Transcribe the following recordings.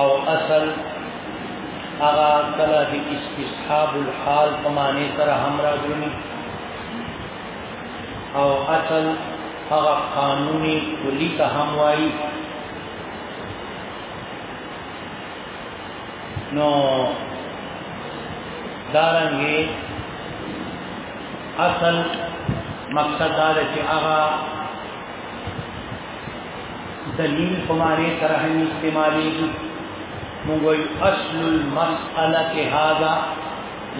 او اصل اغا کلا دی استصحاب الحال پمانے سر ہمرا جنی او اصل اغا قانونی کلی تا ہموائی نو دارنگی اصل مقصد دار چې هغه دلیل په معنی سره هم استعمالیږي موږ وایو اصل المسأله کې هاذا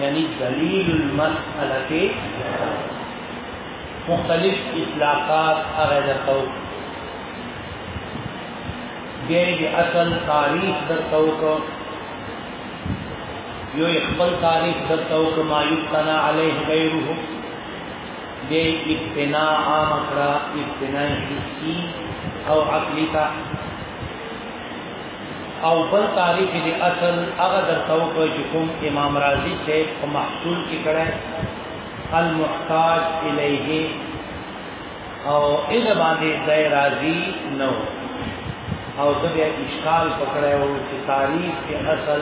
یعنی دلیل المسأله کې مختلف اطلاقات هغه درته بیا د اصل تاریخ درته وکړو یو خپل تاریخ درته وکړو ما یقنا علیه غیره بے ابتنا عام اکرا ابتنا حسی او عقلی تا او بل تعریف دی اصل اغا در توقع جکم امام رازی سے محصول کی کڑے المحتاج الیہ او اذا باندې دای راضی نو او دغه اشکال پکړایو چې تاریخ کې اصل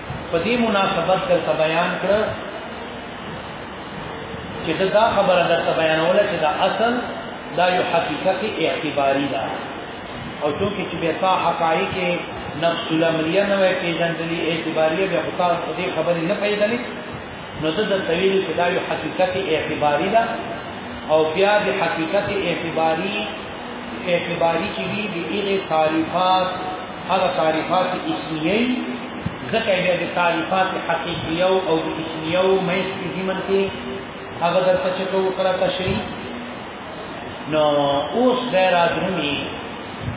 په دې مناسبت درته بیان کړ چې دا خبره درته بیانوله چې دا اصل دا یو حقیقت اعتباری ده او چونکې چې بیا تا حقایق نفس الامریه نه وای پیژندلې اعتباریه بیا خو تاسو دې خبرې نه پیژندلې نو د تسویل چې دا یو حقیقت اعتباری ده او بیا د حقیقت اعتباری اعتباری چې وی د ایغه تعریفات هغه تعریفات اسمیه ځکه بیا د تعریفات حقیقیه او د اسمیه مې چې زمن کې هغه د تشکو کړه تشریح نو اوس غیر ادمی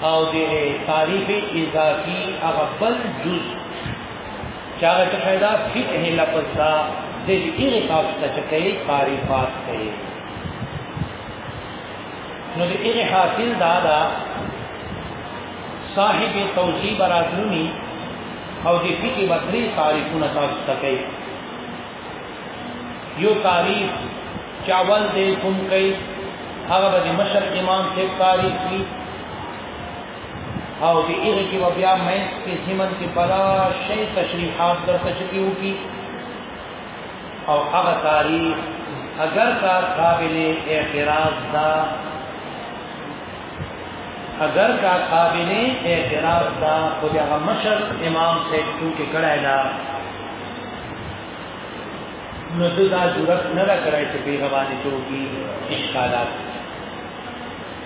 او د تعریف اضافي هغه بل جزء چاغه چې پیدا فقه لفظ دا د دې کاف ته چې کوي تعریفات کوي نو د دې حاصل دا دا صاحب توجیه براتونی او د فقه بدري تعریفونه تاسو ته کوي یو تعریف چاول دې کوم کوي هغه د مشر امام سے تعریف کی او دې هغه کې بیا مې کې زمن کې بلا شی تشریحات درته چکیو کی او هغه تاریخ اگر کا قابل اعتراض دا اگر کا قابل اعتراض دا خو د هغه مشر امام صاحب ټوکې کړای دا نو دا ضرورت نه راکړای چې پیغمبرانه ټوکې اشکالات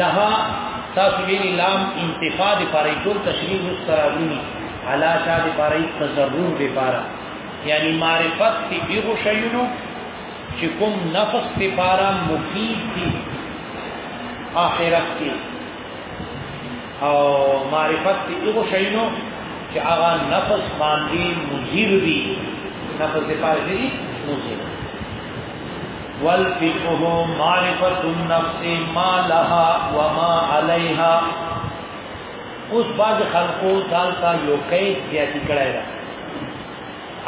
لها تاسو ویلي لام انتفاع د پاره ټول تشریح مستراغونی علا شا د پاره تضرر د پاره یعنی معرفت کی بیغو شیونو چې کوم نفس د پاره مفید دي آخرت کې او معرفت کی بیغو شیونو چې هغه نفس باندې مضر دي نفس د پاره دي مضر والفقه معرفت النفس ما لها وما عليها اوس باز خلقو دالتا یو قید زیاتی کړای دا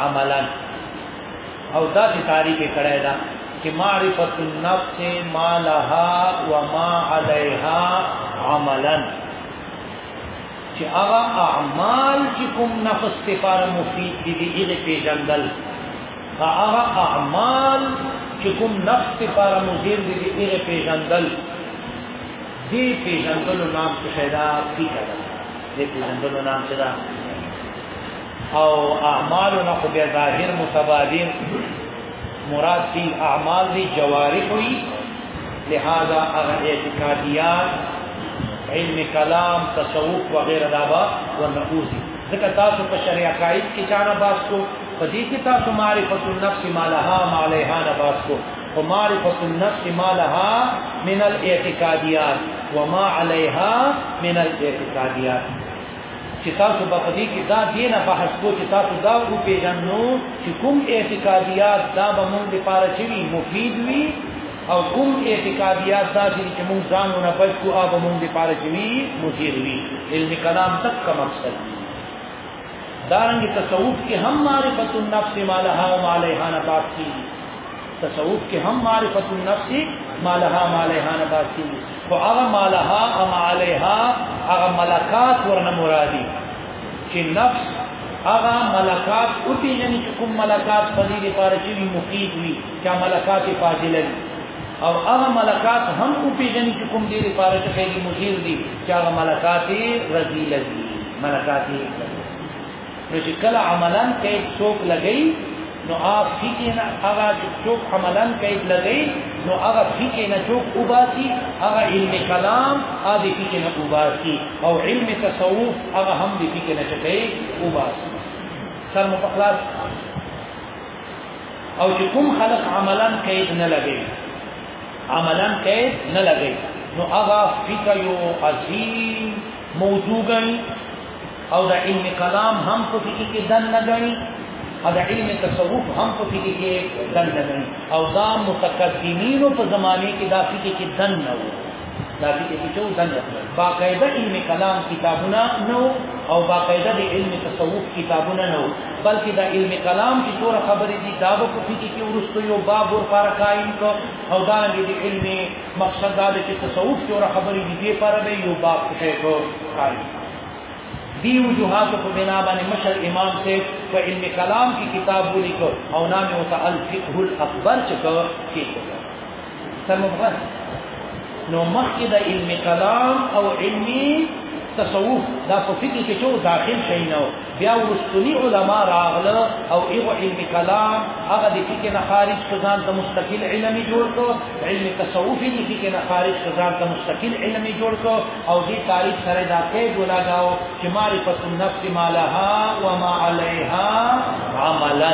عملا او دا چې تاریخ کړای دا چې معرفت النفس ما لها وما عليها عملا چې هغه اعمال چې کوم نفس لپاره مفید دي دغه پیژندل هغه اعمال چې کوم نفس لپاره مضر دي هغه پیژندل دې پیژندل نام څه شیدا کی کړه دې پیژندل نام څه دا او اعمال نه خو بیا ظاهر متبادل مراد دي اعمال دي جوارح وي لہذا هغه اعتقادیات علم کلام تصوف وغیرہ دا با ورنقوزی ذکر تاسو په شریعه قائد کې چانه باس کو پدې کې تاسو معرفت النفس ما لها ما عليها نه باسو او معرفت النفس ما لها من الاعتقاديات وما عليها من الاعتقاديات چې تاسو په دې کې دا دینه بحث کو چې تاسو دا کو پیژنو چې کوم اعتقاديات دا به موږ لپاره چې مفید وي او کوم اعتقاديات دا چې موږ ځان نه بچ کو هغه موږ لپاره چې مفید وي علم کلام تک کا مقصد دی دارنګ تصوف کې هم معرفت النفس ما لها ما عليها نه پات کی تصوف کې هم معرفت النفس ما لها ما عليها نه پات کی خو هغه ما لها ما عليها هغه ملکات ورنه مرادي چې نفس هغه ملکات او پیژنې چې کوم ملکات په دې لپاره چې مفید وي چې ملکات فاضله او هغه ملکات هم او پیژنې چې کوم دې لپاره چې مفید دي چې هغه ملکاتي رزيله دي ملکاتي نو چې کله عملا کې څوک لګي نو هغه فکر نه هغه څوک عملا کې لګي نو هغه فکر نه څوک وباسي هغه علم کلام هغه فکر نه وباسي او علم تصوف هغه هم دې فکر نه کوي وباسي سر مخلاص او چې کوم خلق عملا کې نه لګي عملا قید نه لګي نو هغه فکر یو عظیم موضوع غني او د علم کلام هم په فکر کې دن نه غني او د علم تصوف هم په فکر کې دن نه غني او دا متقدمینو په زمانه کې دا فکر کې دن نه وو دا چې په چو ځان راځي باقاعده علم کلام کتابونه نو او باقاعده د علم تصوف کتابونه نو بلکې دا علم کلام چې څور خبرې دي دا په کوټي کې ورستو یو باب ور پر قائم کو او دا نه دي علم مقصد دا چې تصوف څور خبرې دي دې پر به یو باب کې کو قائم دی وجوهات په بنا باندې مشر امام سے په علم کلام کی کتاب ولیکو او نام او تعال فقه الاکبر چکو کې سمبغت نو مخکې د علم کلام او علم تصوف دا په فکر کې ټول داخل شي نو بیا ورستنی علما راغله او ایغه علم کلام هغه د فکر نه خارج ځان ته مستقل علم جوړ کو علم تصوف د فکر نه خارج ځان ته مستقل علم جوړ کو او دې تاریخ سره دا کې ګلاګاو چې معرفت النفس ما لها وما عليها عملا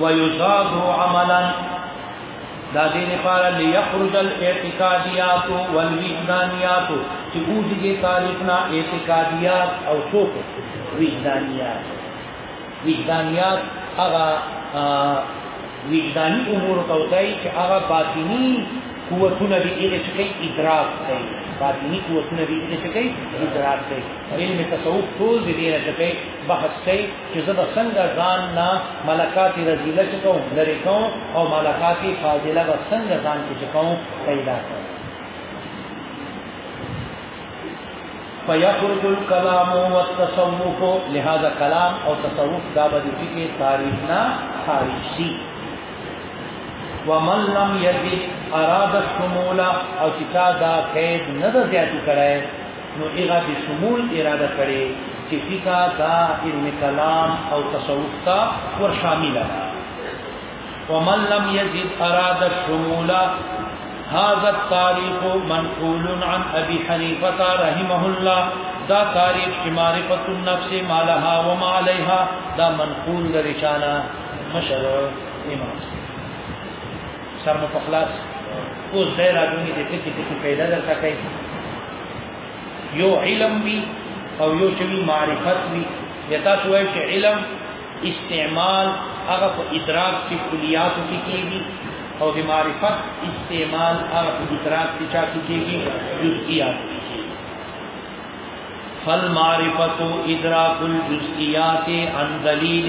ويزاد عملا دا دې لپاره ليخرج الاعتقاديات والوجدانيات چې اوږي تاریخنا اعتقاديات او څوک وجدانيات وجدانيات هغه وجداني امور توتای چې هغه باطني قوتونه دې اله چې ادراک کوي باطني قوتونه دې اله چې ادراک کوي علم تصوف ټول دې نه کوي بحث کوي چې زه به څنګه ځان نه ملکات رزیله چې کوم لرې کوم او ملکات فاضله به څنګه ځان کې چې کوم پیدا کوم فیخرج الکلام والتصوف لہذا کلام او تصوف دا به د فقه تاریخ نه خارج شي ومن لم یجد اراد الشمول او چې دا قید نه زیات کړي نو هغه د شمول اراده کړي چې فقہ دا علم کلام او تصوف ته ور شامل ده ومن لم يجد اراد الشمول هذا التاريخ منقول عن ابي حنيفه رحمه الله دا تاریخ چې معرفت النفس مالها وما عليها دا منقول لري شانه مشر امام سر مو پخلاص اوس ځای راځونی د ټکی ټکی پیدا درته کوي یو علم وی او یو چې معرفت وی یا تاسو وایئ چې علم استعمال هغه په ادراک کې کلیات کې کېږي او د معرفت استعمال هغه په ادراک کې چا کې کېږي جزئیات کې کېږي فالمعرفت ادراک الجزئیات عن دلیل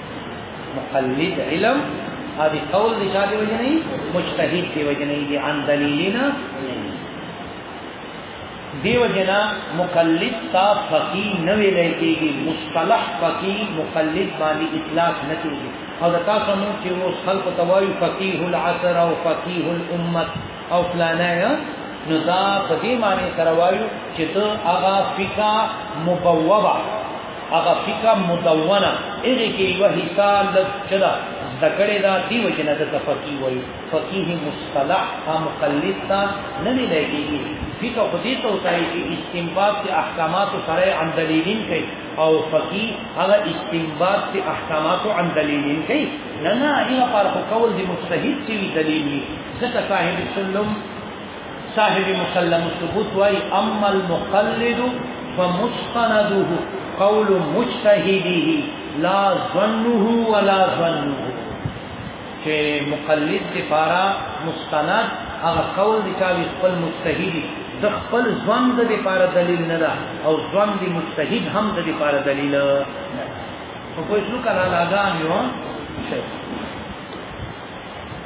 مقلد علم هذه قول دي شادي وجني مجتهد دي وجني دي عن دليلنا دي وجنا مقلد تا فقي نوي لکيږي مصطلح فقي مقلد باندې اطلاق نه کیږي او دا تاسو نو چې اوس خلق توای فقيه العصر او فقيه الامه او فلانه نو دا په دې معنی سره وایو چې ته هغه فقہ مبوبه هغه فقہ مدونه هغه کې یو حصہ د چدا دکړه دا دی و چې نه د فقيه وي فقيه مصطلح هم مقلد تا نه نه لګيږي فقہ خو دې ته وتاي چې استنباط کې احکامات سره عن دلیلین کوي او فقيه هغه استنباط کې احکامات عن دلیلین کوي نه نه هغه پر قول دی مستحیل چې دلیل وي ځکه صاحب سلم صاحب مسلم الثبوت وای اما المقلد فمستنده قول مجتهده لا ظنه ولا ظنه چې مقلد لپاره مستند هغه قول دی چې خپل مجتهدي د خپل ځوان د لپاره دلیل نه ده او ځوان دی مجتهد هم د لپاره دلیل نه په کوم څه کله لاګان یو شي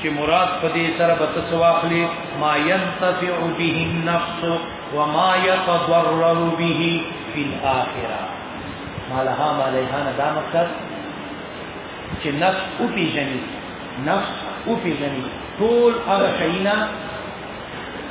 چې مراد په دې سره به تاسو واخلي ما ينتفع به النفس وما يتضرر به في الاخره ما لها ما لها نه دا مقصد چې نفس او پیژني نفس او پیژني ټول هغه شینا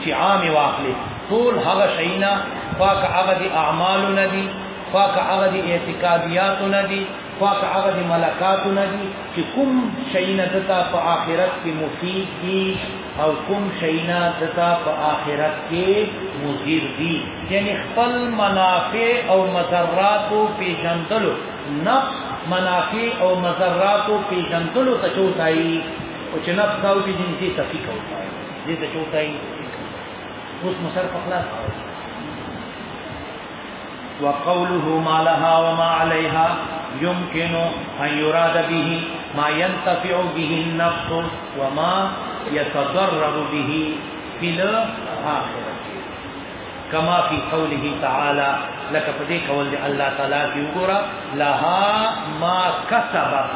چې عام واخلي ټول هغه شینا پاک هغه دي اعمال ندي پاک هغه دي اعتقادیات ندي پاک هغه د ملکاتو نه دي چې کوم شي نه دتا په آخرت کې مفید دي او کوم شي نه دتا په آخرت کې مضر دي یعنی خپل منافع او مضرات او پیژندلو نفس منافع او مضرات او پیژندلو ته چوتای او چې نفس او پیژندې ته فکر وکړي دې ته چوتای اوس مسر په خلاص وقوله ما لها وما عليها يمكن أن يراد به ما ينتفع به النفس وما يتضرر به في الآخرة كما في قوله تعالى لك فديك ولد الله تعالى في وقرى لها ما كسبت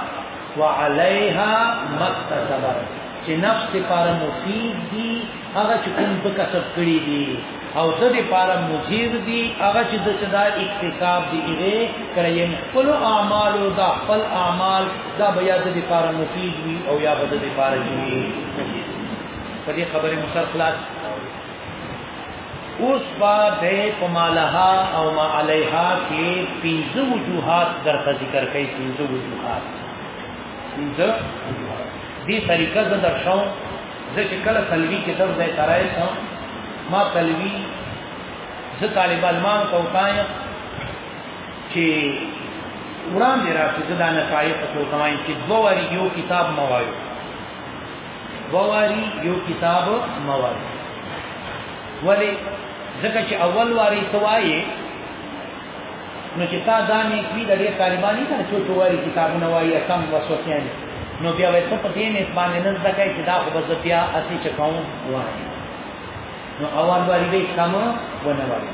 وعليها ما اكتسبت نفس لپاره مفید دي هغه چې کوم په کسب کړی دی او د دې پاره مجیر دی هغه چې د صدا اکتساب دی ایره کړی یې خپل اعمال او د خپل اعمال دا بیا د دې پاره مفید وي او یا بد دې پاره جوړي په دې خبره مسر خلاص اوس با د پمالها او ما علیها کې پنځه وجوهات درته ذکر کوي پنځه وجوهات پنځه دې طریقه زده شوم زه چې کله تلوي کې دغه ځای ته راځم ما تلوي زه طالب علمان ته وتایم چې وړاندې راځي زه دا نه پایې په څو کماین چې دوه واري یو کتاب ما وایو دوه واري یو کتاب ما وایو ولی ځکه چې اول واري ته وایې نو چې تا دا نه کوي د دې طالباني سره چې چواري کتابونه وایي کم وسوسیان نو بیا وایي ته په دې نه باندې نه ځکه چې دا خو بس بیا اسی چکاو وایي نو اول واری به کم ونه وایي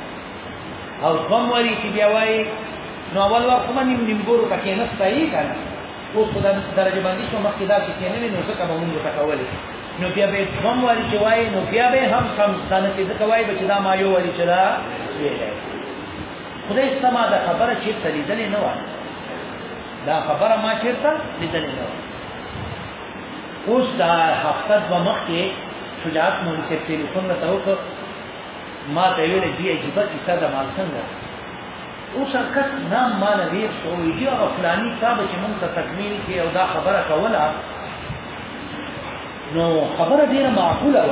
او کوم واری چې بیا وایي نو اول وخت باندې نیم نیم ګورو پکې نه ستایي کنه اوس په درجه باندې شو مخکې دا چې نه نه نو څه کوم موږ تکولې نو بیا به کوم واری چې وایي نو بیا به هم کم ستانه کې ځکه وایي چې دا ما یو واری چې دا ویلای خدای سما دا خبره چې تلیدلې نه و دا خبره ما چیرته لیدلې نه و اوس دا هفته د مخ کې شجاعت مون کې ټلیفون ته وکړ ما ته ویل دی عجیب کیسه د مال څنګه اوس کس نام ما نه ویل شو یی هغه فلانی صاحب چې مونږ ته تکمیل کې او دا خبره کوله نو خبره ډیره معقوله و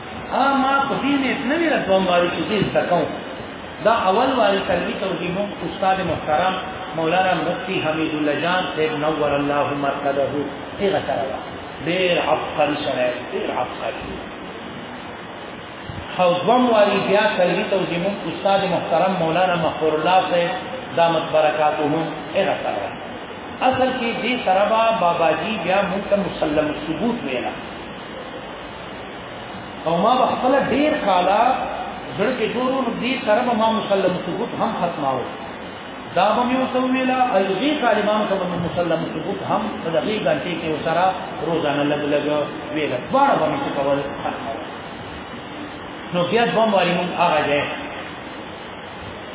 ها ما په دې نه نه ویل کوم باندې چې دې تکاو دا اول واري کلوي توجیه هم استاد محترم مولانا مفتی حمید الله جان صاحب نور الله مرقده هغه سره دا ډېر عبقري سره ډېر عبقري حوزم واري بیا کلوي توجیه هم استاد محترم مولانا مخور الله صاحب دامت برکاتهم هغه سره اصل کې دې سره بابا جی بیا موږ ته مسلم ثبوت ویلا او ما په خپل ډیر کالا زړه کې جوړو نو دې سره به ما مسلم ثبوت هم ختماو دا به مې وته ویلا ایږي طالبانو ته به مسلم ثبوت هم په دې غلطي کې وسره روزانه لګ لګ ویلا دواړه به مې کول نو بیا دوم واري مونږ هغه ځای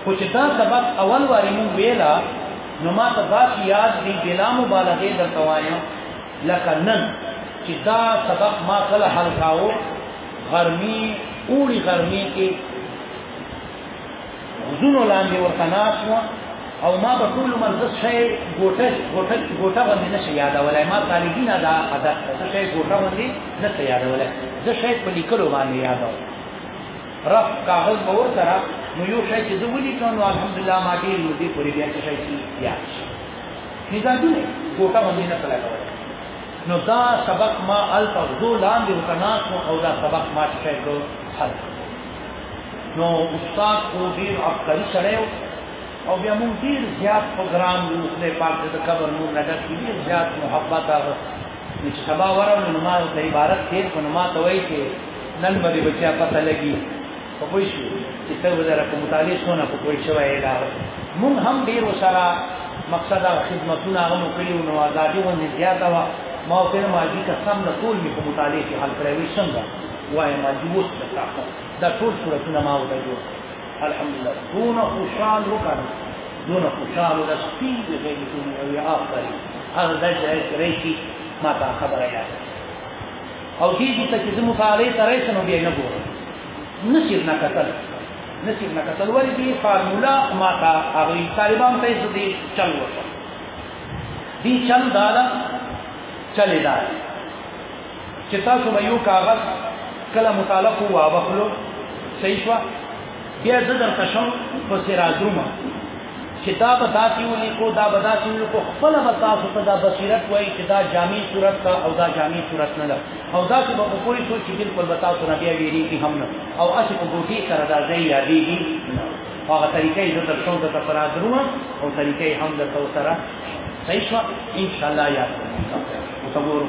خو چې دا سبق اول واري مونږ ویلا نو ما ته دا یاد دی بلا مبالغه درته وایم لکه نن چې دا سبق ما کله حل کاوه غرمي اوړي غرمي کې زونو لاندې ورته ناس و او ما به ټول عمر د شی ګوټه ګوټه ګوټه باندې نشه یادولای ما طالبین دا عادت د شی ګوټه باندې نشه یادولای د شی په لیکلو باندې یادو رف کاغذ به ورته نو یو شی چې زه ولیکم نو الحمدلله ما ډیر مو دې پوری بیا څه شی یاد شي مزاجونه کوټه باندې نه کلا کوي نو دا سبق ما الف ذو لاندې وکناس او دا سبق ما شیخ حل نو استاد کو ډیر عبقری سره او بیا مونږ ډیر زیات پروګرام یو خپل پاک د قبر مونږ نه ډک ډیر زیات محبت او چې سبا ورو نو ما ته عبارت کې نو ما ته وایي چې نن باندې بچا پته لګي په پوه شو چې ته ولر په مطالعه سونه په پوه شو ایلا مون هم ډیر وسره مقصد او خدمتونه هغه مو کړی نو ازادي و نه زیاته وا ما په ماضي قسم نه ټول می په مطالعه کې حل کړی څنګه وای ما دې وست تاسو دا ټول صورتونه ما ودا جوړ الحمدلله دون خوشال وکړ دون خوشال د سپي د غیر دنیا او افری هغه د ځای کې ما تا خبره یاد او دې دې ته چې زموږ فعالې ته رئیس نو بیا نه ګورم نصیب نه کتل نصیب نه کتل ولې دې فارمولا ما تا هغه طالبان ته څه دې چل وکړ دې چل دا دا چلې دا چې تاسو به یو کاغذ کله مطالعه کوو واخلو صحیح شو بیا زه درته شم پسې راځم چې دا به داسې ولیکو دا به داسې ولیکو خپله به تاسو ته دا بصیرت وایي چې دا جامع صورت ده او دا جامع صورت نه ده او داسې به په پوه شو چې بلکل به تاسو نه بیا ویرېږي هم نه او هسې په ګوټې سره دا ځای یادېږي نه هغه طریقه یې زه درشم درته په راځم او طریقه یې هم درته سره صحیح شوه انشاءالله یاد کړم ورته ګورو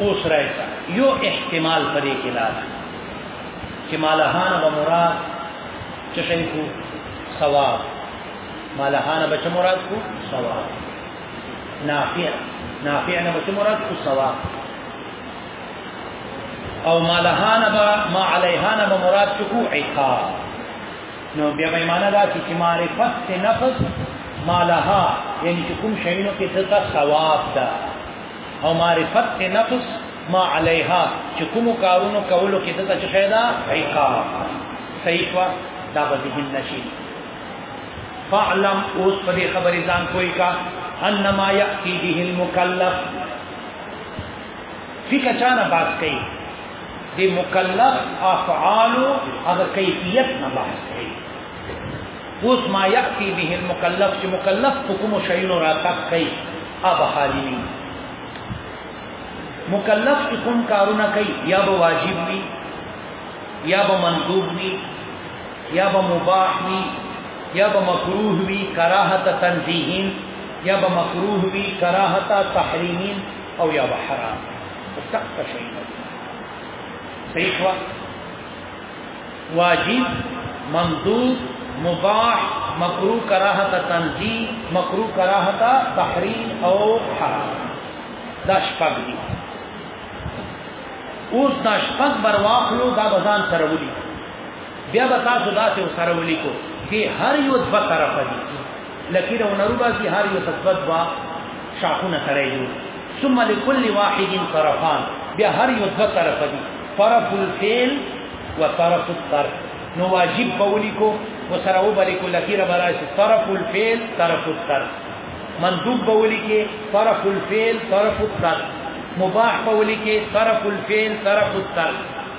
اوس راځه یو احتمال پرې کې لا ده چې مالهان به مراد چې شي کو ثواب مالهان به چې مراد کو ثواب نافع نافع نه به مراد کو ثواب او مالهان به ما علیهان به مراد کو عقاب نو بیا به معنا دا چې معرفت نفس مالها یعنی چې کوم شینو کې دغه ثواب ده او معرفت نفس ما علیها چې کوم کارونو کولو کې دته چې شیدا عقاب صحیح شو دا به ذهن نشي فعلم اوس په دې خبرې ځان کوی کا انما یاتی به المکلف فکر چانه بات کوي د مکلف افعال او کیفیت نه بحث کوي اوس ما یاتی به المکلف چې مکلف حکم شیونو را تک کوي اب حالی مکلف چې کوم کارونه کوي یا به واجب وي یا به مندوب وي یا به مباح وي یا به مکروه وي کراهت تنزیهین یا به مکروه وي کراهت تحریمین او یا به حرام سخت شي صحیح وا واجب مندوب مباح مکروه کراهت تنزیه مکروه کراهت تحریم او حرام دا شپږ دي اوس دا شپږ بر واخلو دا بزان سره ولي بیا به تاسو دا څه سره ولي کو دې هر یو دوه طرفه دي لکیر او نرو باسی هر یو تسبت با شاخونه سره یو ثم لكل واحد طرفان بیا هر یو دو طرف دی طرف الفعل و طرف الطرف نو واجب بولی کو و سره و بلی کو لکیر براش طرف الفعل طرف الطرف مندوب بولی کې طرف الفعل طرف الطرف مباح بولی کې طرف الفعل طرف الطرف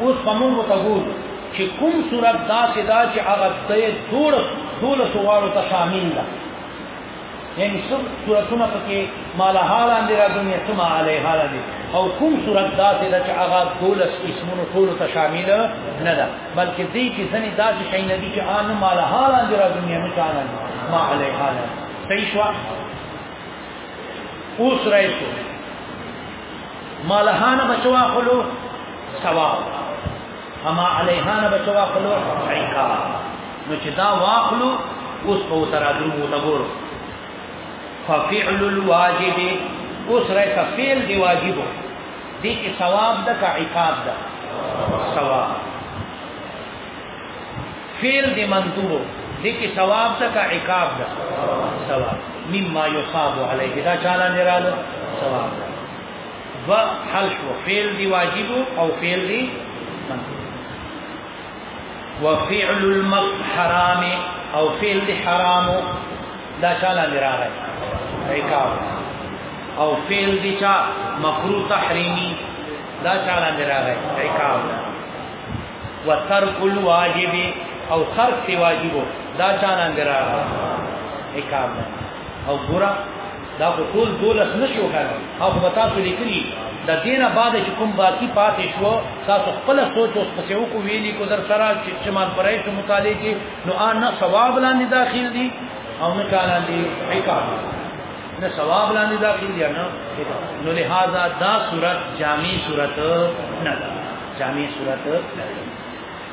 اوس فمون وتقول چې کوم صورت دا چې دا چې هغه د ټول ټول سوالو ته شامل ده یعنی سب صورتونه پکې مالا حال اندې را دنیا سما علی حال اندې او کوم صورت دا چې دا چې هغه ټول اسمونو ټول ته شامل نه ده بلکې دې کې ځنې دا چې شي نه دي چې ان مالا حال اندې را دنیا نه کانه ما علی حال صحیح شو اوس راځو مالهانه بچوا خلو سوا اما علیهانه بچوا خلو عیقا نو چې دا واخلو اوس په ترا درو ته ګورو ففعل الواجب اوس را تفعیل دی واجب دي کې ثواب ده کا عقاب ده ثواب فعل دی منطوب دی کی ثواب تا کا عقاب دا ثواب مما یصاب علیه دا چالا نرالو ثواب و حل شو فعل دی واجب او فعل دی منطوب وفعل المق حرام او فعل دی حرام دا چالا نرالو عقاب او فعل دی چا مکروه تحریمی دا چالا نرالو عقاب دا وترک الواجب او ترک سی واجبو دا چانان درا اکام او ګورا دا په ټول دولس نشو کار او په تاسو لیکلي د دینه بعد چې کوم باقی پاتې شو تاسو خپل سوچ اوس پسې وکړو ویلي کو در سره چې چمان پرای شو مطالعه کې نو ان نه ثواب لاندې داخل دي او نه کالان دي عقاب نه ثواب لاندې داخل دي نه نو لہذا دا صورت جامع صورت نه ده جامع صورت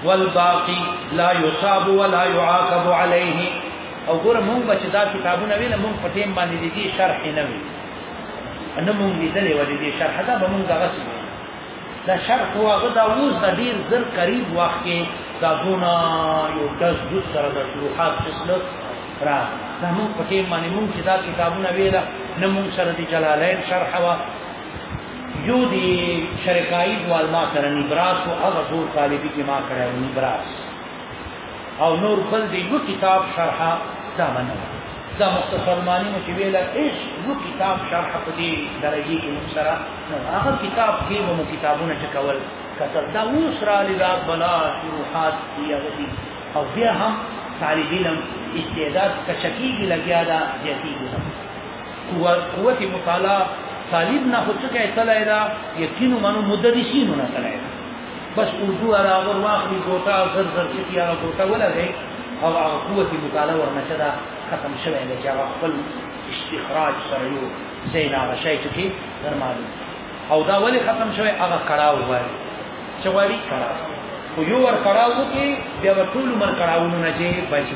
والباقی لا یصاب ولا يعاقب عليه او ګوره مونږ به چې دا کتابونه ویل مونږ په ټیم باندې د دې شرح نه وی ان مونږ لیدلې و دې شرح دا به مونږ هغه څه دا شرح هو هغه دا اوس د ډیر زر قریب وخت کې دا زونه یو داس د سره د شروحات فصل را دا مونږ په ټیم باندې مونږ چې دا کتابونه ویل نه مونږ سره د جلالین شرح وا یو دی شرکایي دوال ما سره نبراس او هغه زور طالبي کې ما کړه نبراس او نور بل دی یو کتاب شرح دا منه دا مختصر معنی مو چې ویل ایش یو کتاب شرح په دې درجه کې موږ سره هغه کتاب کې مو کتابونه چکول کتل دا اوس را لږه بلا شروحات دی هغه دی او بیا هم طالب علم استعداد کچکیږي لګیا دا زیاتیږي قوت مطالعه طالب نه خو څه کوي تلای دا یقین منو مدرسین نه تلای بس اردو را ور واخلي ګوتا زر زر چې یا ګوتا ولا دی او هغه قوت مطالعه ورنه چدا ختم شوه نه چې هغه خپل استخراج سره یو زین هغه شی چې درمال او دا ولی ختم شوه هغه کړهو وایي چې وایي کړهو خو یو ور کړهو کې بیا ټول مر کړهو نه چې بچي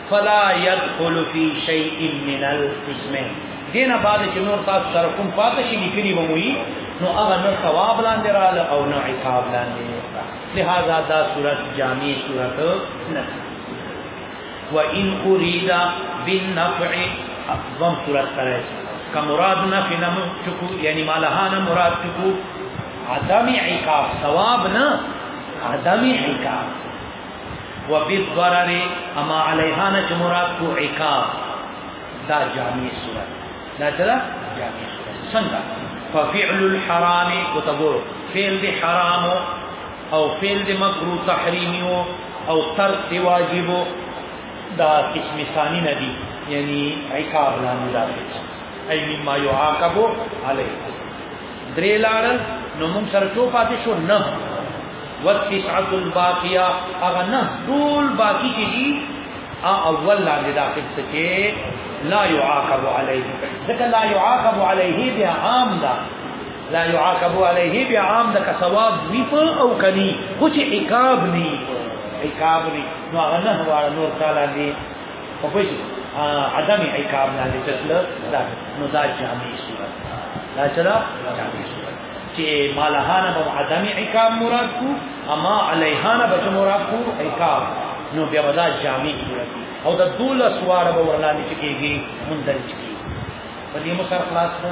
فلا يدخل في شيء من الاسم دینه بعد چې نور تاسو سره کوم پاتې شي لیکلي وموي نو هغه نه ثواب لاندې رااله او نه عقاب لاندې لہذا دا صورت جامع صورت نه و ان اريد بالنفع اعظم صورت کرے کا مراد نفع نہ چکو یعنی مالہا نہ مراد چکو عدم عقاب ثواب نہ عدم عقاب وبالضرر اما عليها نه مراد کو عقاب دا جامع صورت دا چلا جامع صورت څنګه ففعل الحرام كتبو فعل دي حرام او فعل دي مكروه تحريمي او ترك دي واجب دا قسم ثاني نه دي يعني عقاب لا مدافع اي مما يعاقب عليه درې لاړل نو موږ سره څو پاتې شو نه والتسعه الباقيه هغه نه ټول باقی چې دي اول لاندې داخل سکے لا يعاقب عليه ذکر لا يعاقب عليه بیا عام دا لا يعاقب عليه بیا عام دا کا ثواب وی په او کني خو چې عقاب ني عقاب ني نو هغه نه واره نور تعالی دي په پوه شي عدم عقاب نه دي چې دا نو دا جامع صورت دا چې دا جامع صورت چې مالهانه به عدم عقاب مراد کو اما علیهانه به مراد کو عقاب نو بیا ودا جامع صورت او د دوله سوار به ورلاندې کېږي مندل کېږي په دې مو سره خلاص نه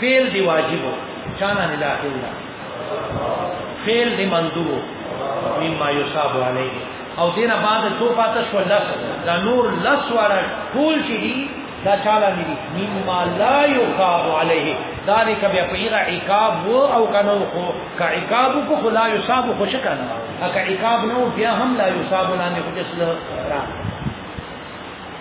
فعل دی واجب چانا نه داخل ده فعل دی مندوب مما یصاب علیه او دینه بعد تو پاتش ولس دا نور لس واره ټول چې دي دا چاله نه دي مما لا یصاب علیه ذالک بیا پیغه عقاب و او کنو خو کا عقاب کو خلا یصاب خو شکنه اکه عقاب نو بیا هم لا یصاب نه نه خو جسله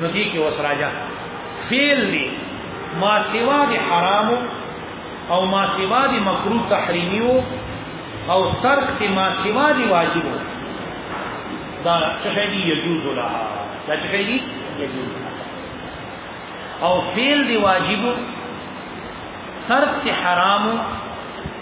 نو دې کې وس راځه فعل دی ما سوا دی حرام او ما سوا دی مکروه تحریمی او ترک دی ما سوا دی واجب دا څه دی یجوز لها دا څه دی یجوز او فعل دی واجب ترک حرام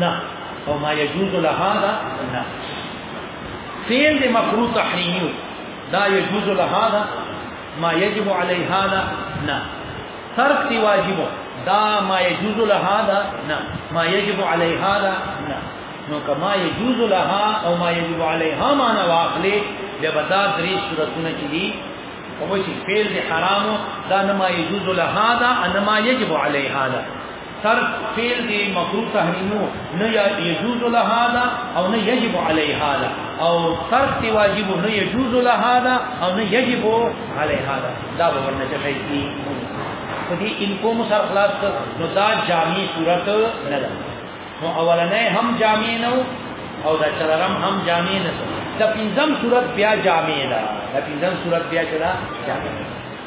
نه او ما يجوز لها دا نه فعل د مکروه تحریمی دا يجوز لها دا ما يجب عليها دا نه ترک دی واجب دا ما يجوز لها دا نه ما يجب عليها دا نه نو کما يجوز لها او ما يجب عليها معنا واخلي د بدا درې صورتونه چې دي او چې فعل د حرام دا نه ما يجوز لها دا نه ما يجب عليها دا صرف فعل دی مکروه تحریمو نه یجوز لها دا او نه یجب علیها دا او صرف دی واجب نه یجوز لها دا او نه یجب علیها دا دا ورنه چي کی په دې ان کوم سر خلاص نو دا جامع صورت نه ده نو اولنې هم جامع نه او دا چلرم هم جامع نه ده د پنځم صورت بیا جامع ده د پنځم صورت بیا چلا جامع ده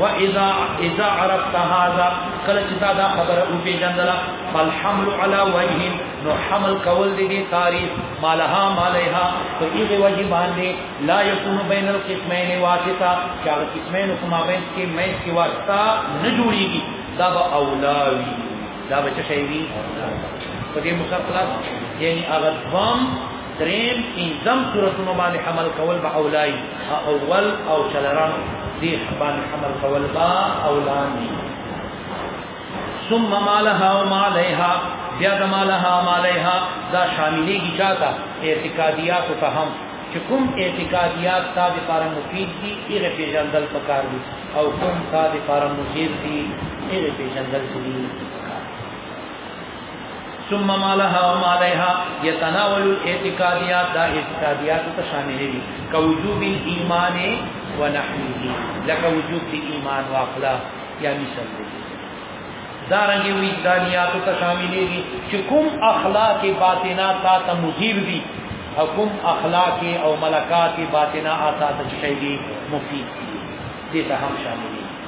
واذا اذا عرفت هذا کله چې دا خبره او پیژندله فالحمل على وجه نو حمل کول دي تاریخ مالها مالها په ایغه وجه باندې لا يكون بين القسمين واسطه چې هغه قسمین کوم بین کې مې کې واسطه نه جوړيږي دا به اولاوي دا به څه شي وي په دې مخه خلاص یعنی هغه ضم دریم پنځم صورتونو باندې حمل کول به اولای اول او چلران دې باندې حمل کول با اولانی ثم مالها وما عليها بیا د مالها ما عليها دا شاملې کی چاته اعتقادیات ته هم چې کوم اعتقادیات تا د پاره مفید دي هغه پیژندل پکار دي او کوم تا د پاره مضر دي هغه پیژندل دي ثم ما لها وما عليها يتناول الاعتقاديات دا اعتقاديات ته شامل دي كوجوب الايمان ونحوه لك وجوب الايمان واخلا يا مثال دا رنګي وجدانيات ته شامل دي چې کوم اخلاق باطنه تا ته مجيب دي او کوم اخلاق او ملکات باطنه آتا ته شي مفيد دي دې ته هم شامل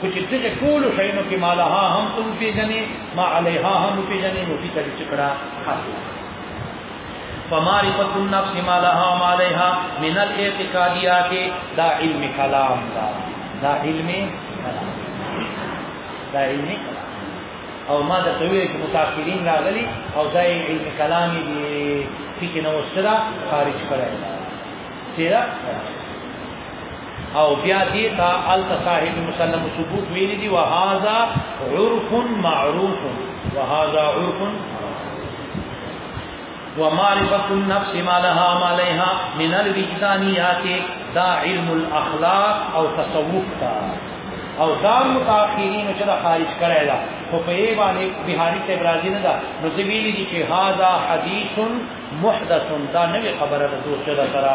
خو چې دغه ټول شینو کې مالها هم تم پیژنې ما علیها هم پیژنې نو په تری چکړه حاصل فمعرفت النفس ما لها ما عليها من الاعتقاديات دا علم کلام دا دا علم کلام دا علم کلام او ما دا تویل چې متأخرین راغلي او دا علم کلامي دی فکر نو سره خارج کړی دی سره او بیا دې تا التصاحب مسلم ثبوت ویلي دي وهذا عرف معروف وهذا عرف ومعرفه النفس ما لها ما عليها من الوجدانيات دا علم الاخلاق او تصوف تا او دا متأخرین چې دا خارج کړی دا خو په یې باندې بهاری ته برازي نه دا نو زه ویلي دي چې هاذا حدیث محدث دا نوې خبره ده دوه سره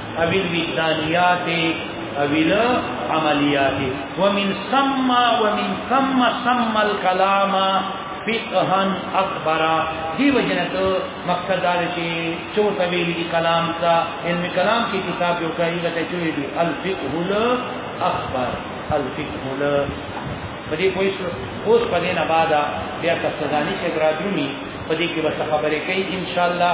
اویل وجدانیات اویل عملیات ومن ثم ومن ثم ثم الكلام فقها اکبر دی وجنت مقصد دا چې چو طویل دی کلام تا علم کلام کی کتاب یو کوي غته چوي دی الفقه الاکبر الفقه لا په دې کوئی اوس په دې نه بعد بیا کسدانی چې ګرادونی په دې کې به خبرې کوي ان شاء الله